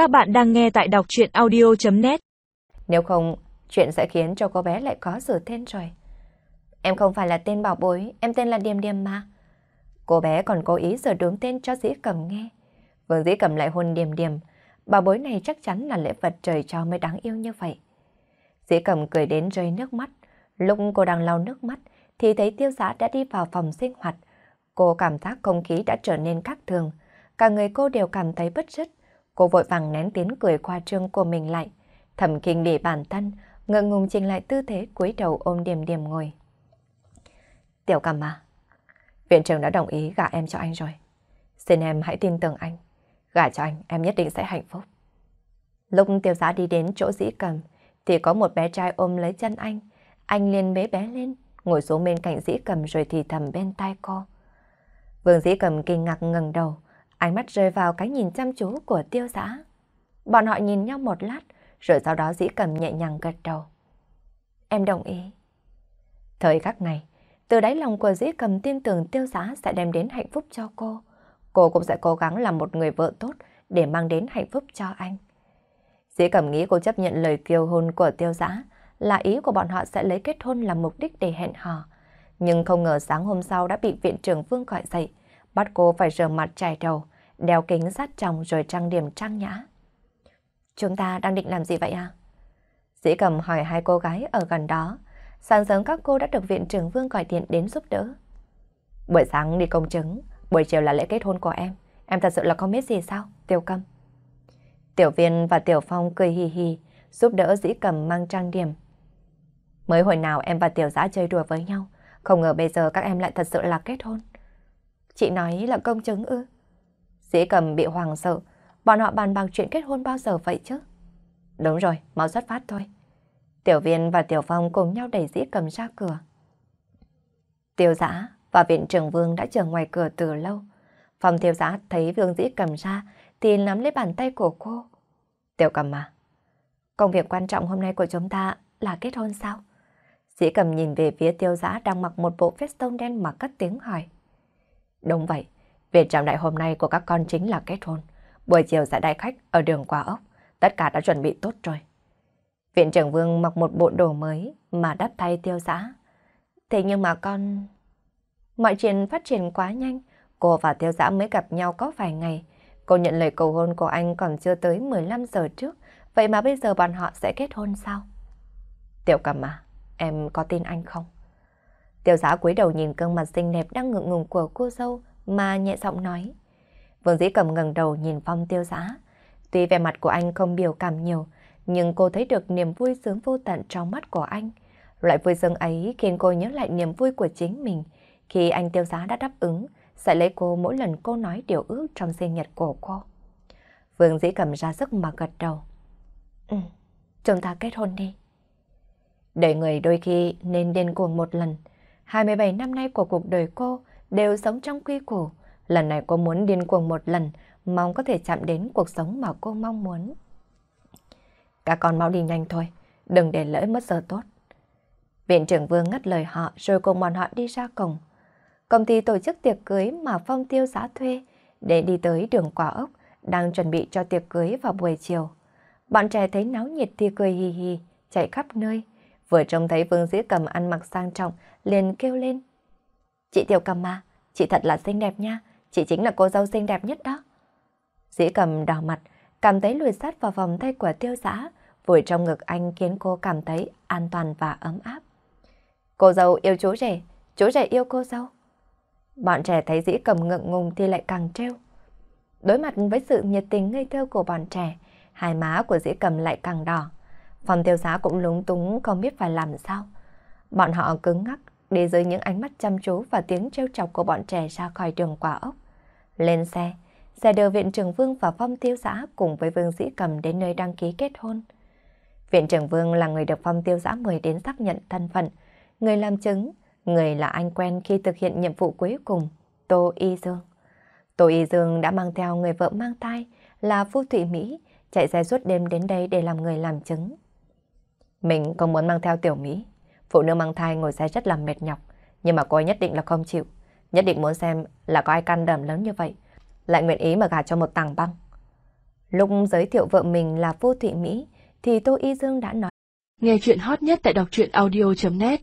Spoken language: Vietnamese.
Các bạn đang nghe tại đọc chuyện audio.net Nếu không, chuyện sẽ khiến cho cô bé lại có sự tên rồi. Em không phải là tên bảo bối, em tên là Điềm Điềm mà. Cô bé còn cố ý sửa đúng tên cho dĩ cầm nghe. Vương dĩ cầm lại hôn Điềm Điềm. Bảo bối này chắc chắn là lễ vật trời cho mới đáng yêu như vậy. Dĩ cầm cười đến rơi nước mắt. Lúc cô đang lau nước mắt thì thấy tiêu giã đã đi vào phòng sinh hoạt. Cô cảm giác không khí đã trở nên khác thường. Cả người cô đều cảm thấy bất rứt. Cô vội vàng nén tiếng cười khoa trương của mình lại. Thầm kinh để bản thân, ngượng ngùng chỉnh lại tư thế cúi đầu ôm điềm điềm ngồi. Tiểu cầm à, viện trưởng đã đồng ý gả em cho anh rồi. Xin em hãy tin tưởng anh. Gả cho anh, em nhất định sẽ hạnh phúc. Lúc tiêu giá đi đến chỗ dĩ cầm, thì có một bé trai ôm lấy chân anh. Anh liền bế bé lên, ngồi xuống bên cạnh dĩ cầm rồi thì thầm bên tai cô. Vương dĩ cầm kinh ngạc ngẩng đầu, ánh mắt rơi vào cái nhìn chăm chú của tiêu giã. Bọn họ nhìn nhau một lát, rồi sau đó dĩ cầm nhẹ nhàng gật đầu. Em đồng ý. Thời khắc này, từ đáy lòng của dĩ cầm tin tưởng tiêu giã sẽ đem đến hạnh phúc cho cô. Cô cũng sẽ cố gắng làm một người vợ tốt để mang đến hạnh phúc cho anh. Dĩ cầm nghĩ cô chấp nhận lời kêu hôn của tiêu giã là ý của bọn họ sẽ lấy kết hôn làm mục đích để hẹn hò. Nhưng không ngờ sáng hôm sau đã bị viện trưởng Vương gọi dậy, bắt cô phải rửa mặt chải đầu, đeo kính sát tròng rồi trang điểm trang nhã. Chúng ta đang định làm gì vậy à? Dĩ cầm hỏi hai cô gái ở gần đó. Sáng sớm các cô đã được viện trưởng Vương gọi điện đến giúp đỡ. Buổi sáng đi công chứng, buổi chiều là lễ kết hôn của em. Em thật sự là không biết gì sao, Tiêu Cầm. Tiểu viên và Tiểu Phong cười hì hì, giúp đỡ dĩ cầm mang trang điểm. Mới hồi nào em và Tiểu Giã chơi đùa với nhau, không ngờ bây giờ các em lại thật sự là kết hôn. Chị nói là công chứng ư? Dĩ cầm bị hoàng sợ, bọn họ bàn bạc chuyện kết hôn bao giờ vậy chứ? Đúng rồi, mau xuất phát thôi. Tiểu viên và Tiểu Phong cùng nhau đẩy dĩ cầm ra cửa. Tiểu giã và viện trưởng Vương đã chờ ngoài cửa từ lâu. Phòng tiểu giã thấy Vương dĩ cầm ra thì nắm lấy bàn tay của cô. Tiểu cầm à, công việc quan trọng hôm nay của chúng ta là kết hôn sao? Dĩ cầm nhìn về phía tiêu giã đang mặc một bộ vest tông đen mà cất tiếng hỏi. Đúng vậy, việc trọng đại hôm nay của các con chính là kết hôn. Buổi chiều sẽ đại khách ở đường qua ốc. Tất cả đã chuẩn bị tốt rồi. Viện trưởng Vương mặc một bộ đồ mới mà đắp thay tiêu giã. Thế nhưng mà con... Mọi chuyện phát triển quá nhanh. Cô và tiêu giã mới gặp nhau có vài ngày. Cô nhận lời cầu hôn của anh còn chưa tới 15 giờ trước. Vậy mà bây giờ bọn họ sẽ kết hôn sao? Tiểu cầm à, em có tin anh không? Tiêu Giá cúi đầu nhìn gương mặt xinh đẹp đang ngượng ngùng của cô dâu mà nhẹ giọng nói. Vương dĩ cầm ngẩng đầu nhìn phong tiêu Giá. Tuy vẻ mặt của anh không biểu cảm nhiều, nhưng cô thấy được niềm vui sướng vô tận trong mắt của anh. Loại vui sướng ấy khiến cô nhớ lại niềm vui của chính mình khi anh tiêu giá đã đáp ứng sẽ lấy cô mỗi lần cô nói điều ước trong sinh nhật của cô. Vương dĩ cầm ra sức mà gật đầu. Ừ, chúng ta kết hôn đi. Đợi người đôi khi nên điên cuồng một lần. 27 năm nay của cuộc đời cô đều sống trong quy củ. Lần này cô muốn điên cuồng một lần, mong có thể chạm đến cuộc sống mà cô mong muốn. Các con mau đi nhanh thôi, đừng để lỡ mất giờ tốt. Viện trưởng Vương ngắt lời họ rồi cùng bọn họ đi ra cổng. Công ty tổ chức tiệc cưới mà Phong Tiêu giá thuê để đi tới đường quả ốc, đang chuẩn bị cho tiệc cưới vào buổi chiều. Bọn trẻ thấy náo nhiệt thì cười hì hì, chạy khắp nơi. Vừa trông thấy Vương Dĩ Cầm ăn mặc sang trọng, liền kêu lên. Chị Tiểu Cầm mà chị thật là xinh đẹp nha, chị chính là cô dâu xinh đẹp nhất đó. Dĩ Cầm đỏ mặt, cảm thấy lùi sát vào vòng tay của tiêu giã, vùi trong ngực anh khiến cô cảm thấy an toàn và ấm áp. Cô dâu yêu chú rể, chú rể yêu cô dâu. Bọn trẻ thấy dĩ cầm ngượng ngùng thì lại càng trêu. Đối mặt với sự nhiệt tình ngây thơ của bọn trẻ, hai má của dĩ cầm lại càng đỏ. Phòng tiêu giá cũng lúng túng không biết phải làm sao. Bọn họ cứng ngắc đi dưới những ánh mắt chăm chú và tiếng trêu chọc của bọn trẻ ra khỏi đường quả ốc. Lên xe, xe đưa viện trưởng Vương và Phong tiêu giã cùng với Vương Dĩ Cầm đến nơi đăng ký kết hôn. Viện trưởng Vương là người được Phong tiêu giã mời đến xác nhận thân phận, người làm chứng, người là anh quen khi thực hiện nhiệm vụ cuối cùng, Tô Y Dương. Tô Y Dương đã mang theo người vợ mang thai là Phu Thụy Mỹ, chạy xe suốt đêm đến đây để làm người làm chứng. Mình không muốn mang theo Tiểu Mỹ, phụ nữ mang thai ngồi xe rất là mệt nhọc, nhưng mà cô ấy nhất định là không chịu, nhất định muốn xem là có ai can đảm lớn như vậy, lại nguyện ý mà gả cho một tàng băng. Lúc giới thiệu vợ mình là Vô Thị Mỹ, thì Tô Y Dương đã nói. Nghe chuyện hot nhất tại đọc truyện audio.net